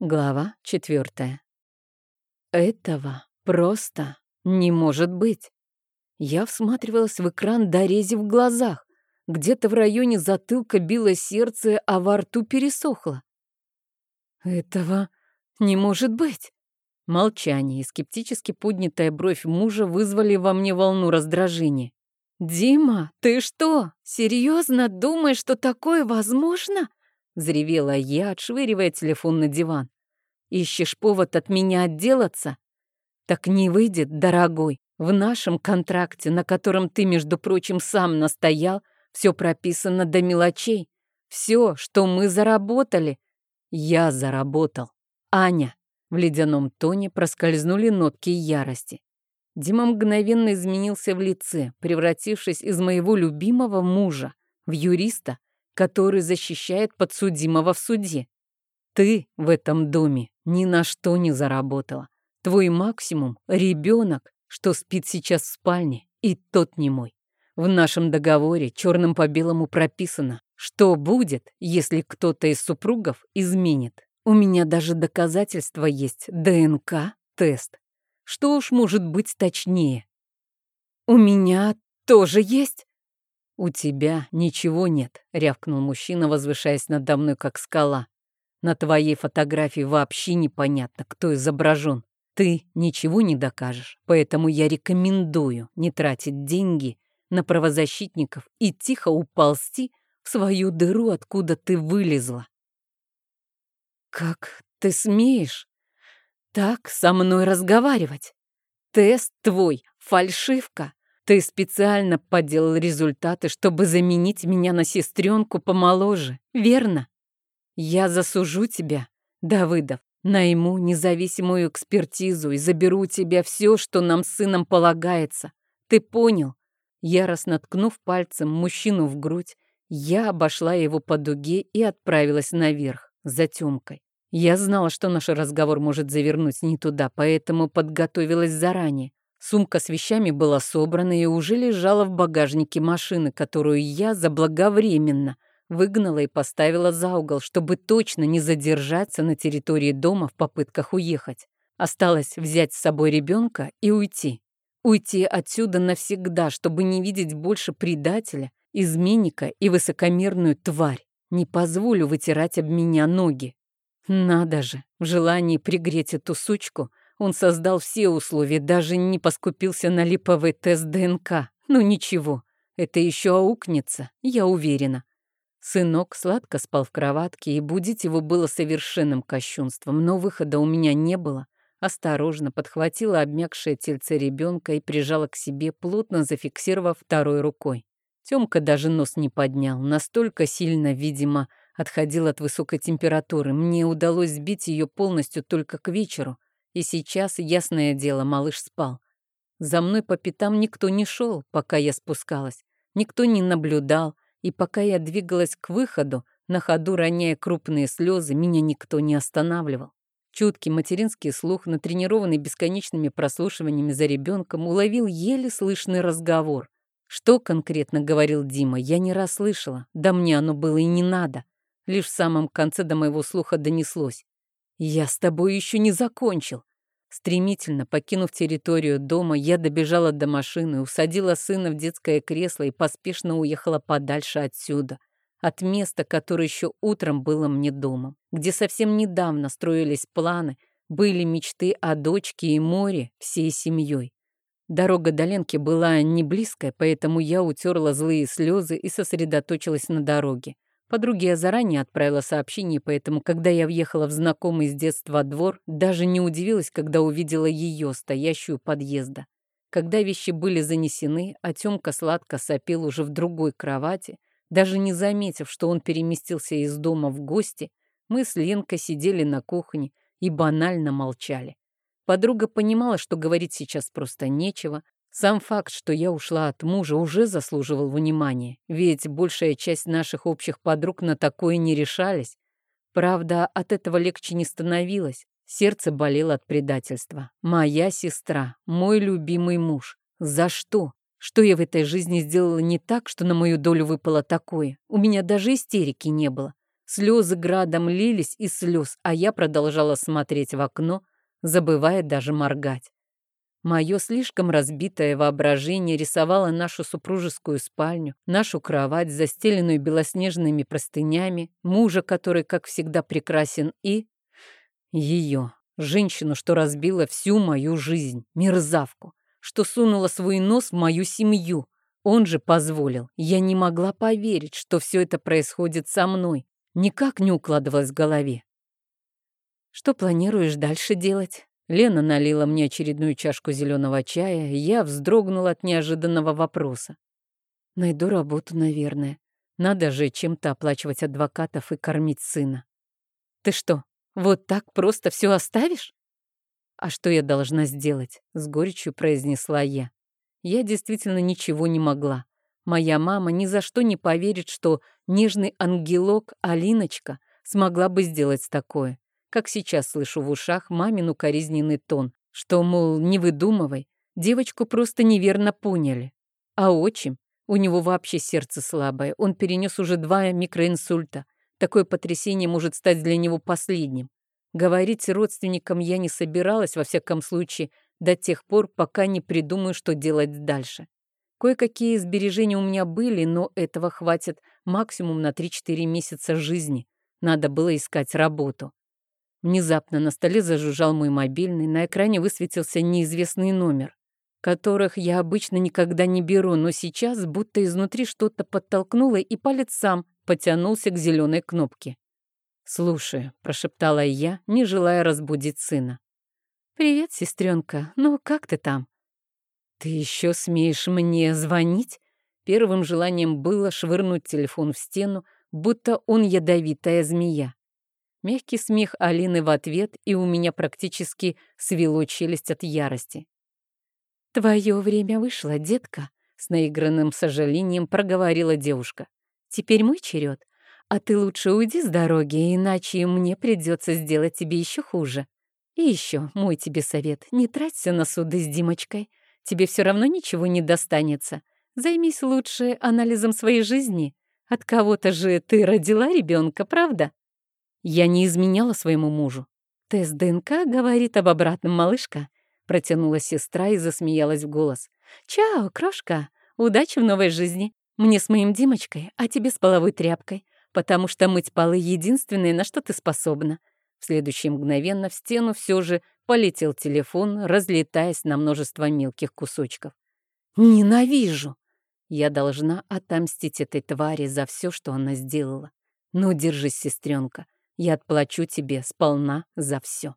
Глава четвертая. Этого просто не может быть. Я всматривалась в экран до рези в глазах. Где-то в районе затылка било сердце, а во рту пересохло. Этого не может быть. Молчание и скептически поднятая бровь мужа вызвали во мне волну раздражения. «Дима, ты что, серьезно думаешь, что такое возможно?» Взревела я, отшвыривая телефон на диван. «Ищешь повод от меня отделаться? Так не выйдет, дорогой. В нашем контракте, на котором ты, между прочим, сам настоял, все прописано до мелочей. Все, что мы заработали, я заработал. Аня». В ледяном тоне проскользнули нотки ярости. Дима мгновенно изменился в лице, превратившись из моего любимого мужа в юриста, который защищает подсудимого в суде. Ты в этом доме ни на что не заработала. Твой максимум — ребенок, что спит сейчас в спальне, и тот не мой. В нашем договоре черным по белому прописано, что будет, если кто-то из супругов изменит. У меня даже доказательства есть, ДНК-тест. Что уж может быть точнее? У меня тоже есть? «У тебя ничего нет», — рявкнул мужчина, возвышаясь надо мной, как скала. «На твоей фотографии вообще непонятно, кто изображен. Ты ничего не докажешь, поэтому я рекомендую не тратить деньги на правозащитников и тихо уползти в свою дыру, откуда ты вылезла». «Как ты смеешь так со мной разговаривать? Тест твой — фальшивка, ты специально подделал результаты, чтобы заменить меня на сестренку помоложе, верно? Я засужу тебя, Давыдов, найму независимую экспертизу и заберу у тебя все, что нам с сыном полагается. Ты понял? Яростно ткнув пальцем мужчину в грудь, я обошла его по дуге и отправилась наверх, за Тёмкой. Я знала, что наш разговор может завернуть не туда, поэтому подготовилась заранее. Сумка с вещами была собрана и уже лежала в багажнике машины, которую я заблаговременно выгнала и поставила за угол, чтобы точно не задержаться на территории дома в попытках уехать. Осталось взять с собой ребенка и уйти. Уйти отсюда навсегда, чтобы не видеть больше предателя, изменника и высокомерную тварь. Не позволю вытирать об меня ноги. Надо же, в желании пригреть эту сучку — он создал все условия, даже не поскупился на липовый тест ДНК. Ну ничего, это еще аукнется, я уверена. Сынок сладко спал в кроватке, и будить его было совершенным кощунством, но выхода у меня не было. Осторожно подхватила обмякшее тельце ребенка и прижала к себе, плотно зафиксировав второй рукой. Тёмка даже нос не поднял, настолько сильно, видимо, отходил от высокой температуры. Мне удалось сбить ее полностью только к вечеру, и сейчас, ясное дело, малыш спал. За мной по пятам никто не шел, пока я спускалась. Никто не наблюдал, и пока я двигалась к выходу, на ходу роняя крупные слезы, меня никто не останавливал. Чуткий материнский слух, натренированный бесконечными прослушиваниями за ребенком, уловил еле слышный разговор. Что конкретно говорил Дима, я не расслышала, да мне оно было и не надо. Лишь в самом конце до моего слуха донеслось. «Я с тобой еще не закончил». Стремительно покинув территорию дома, я добежала до машины, усадила сына в детское кресло и поспешно уехала подальше отсюда, от места, которое еще утром было мне домом, где совсем недавно строились планы, были мечты о дочке и море всей семьей. Дорога до Ленки была не близкая, поэтому я утерла злые слезы и сосредоточилась на дороге. Подруге я заранее отправила сообщение, поэтому, когда я въехала в знакомый с детства двор, даже не удивилась, когда увидела ее, стоящую у подъезда. Когда вещи были занесены, а Тёмка сладко сопел уже в другой кровати, даже не заметив, что он переместился из дома в гости, мы с Ленкой сидели на кухне и банально молчали. Подруга понимала, что говорить сейчас просто нечего, сам факт, что я ушла от мужа, уже заслуживал внимания, ведь большая часть наших общих подруг на такое не решались. Правда, от этого легче не становилось. Сердце болело от предательства. Моя сестра, мой любимый муж. За что? Что я в этой жизни сделала не так, что на мою долю выпало такое? У меня даже истерики не было. Слезы градом лились из слез, а я продолжала смотреть в окно, забывая даже моргать. Мое слишком разбитое воображение рисовало нашу супружескую спальню, нашу кровать, застеленную белоснежными простынями, мужа, который, как всегда, прекрасен, и... Ее, женщину, что разбила всю мою жизнь, мерзавку, что сунула свой нос в мою семью. Он же позволил. Я не могла поверить, что все это происходит со мной. Никак не укладывалось в голове. «Что планируешь дальше делать?» Лена налила мне очередную чашку зеленого чая, и я вздрогнула от неожиданного вопроса. Найду работу, наверное. Надо же чем-то оплачивать адвокатов и кормить сына. Ты что, вот так просто все оставишь? А что я должна сделать? С горечью произнесла я. Я действительно ничего не могла. Моя мама ни за что не поверит, что нежный ангелок Алиночка смогла бы сделать такое как сейчас слышу в ушах мамину коризненный тон, что, мол, не выдумывай, девочку просто неверно поняли. А отчим, у него вообще сердце слабое, он перенес уже два микроинсульта. Такое потрясение может стать для него последним. Говорить родственникам я не собиралась, во всяком случае, до тех пор, пока не придумаю, что делать дальше. Кое-какие сбережения у меня были, но этого хватит максимум на 3-4 месяца жизни. Надо было искать работу. Внезапно на столе зажужжал мой мобильный, на экране высветился неизвестный номер, которых я обычно никогда не беру, но сейчас будто изнутри что-то подтолкнуло, и палец сам потянулся к зеленой кнопке. «Слушай», — прошептала я, не желая разбудить сына. «Привет, сестренка. Ну, как ты там?» «Ты еще смеешь мне звонить?» Первым желанием было швырнуть телефон в стену, будто он ядовитая змея. Мягкий смех Алины в ответ, и у меня практически свело челюсть от ярости. «Твое время вышло, детка», — с наигранным сожалением проговорила девушка. «Теперь мой черед, а ты лучше уйди с дороги, иначе мне придется сделать тебе еще хуже. И еще, мой тебе совет, не траться на суды с Димочкой. Тебе все равно ничего не достанется. Займись лучше анализом своей жизни. От кого-то же ты родила ребенка, правда?» Я не изменяла своему мужу. Тест ДНК говорит об обратном, малышка. Протянула сестра и засмеялась в голос. «Чао, крошка! Удачи в новой жизни! Мне с моим Димочкой, а тебе с половой тряпкой, потому что мыть полы — единственное, на что ты способна». В следующее мгновенно в стену все же полетел телефон, разлетаясь на множество мелких кусочков. «Ненавижу!» Я должна отомстить этой твари за все, что она сделала. Но держись, сестренка. Я отплачу тебе сполна за все.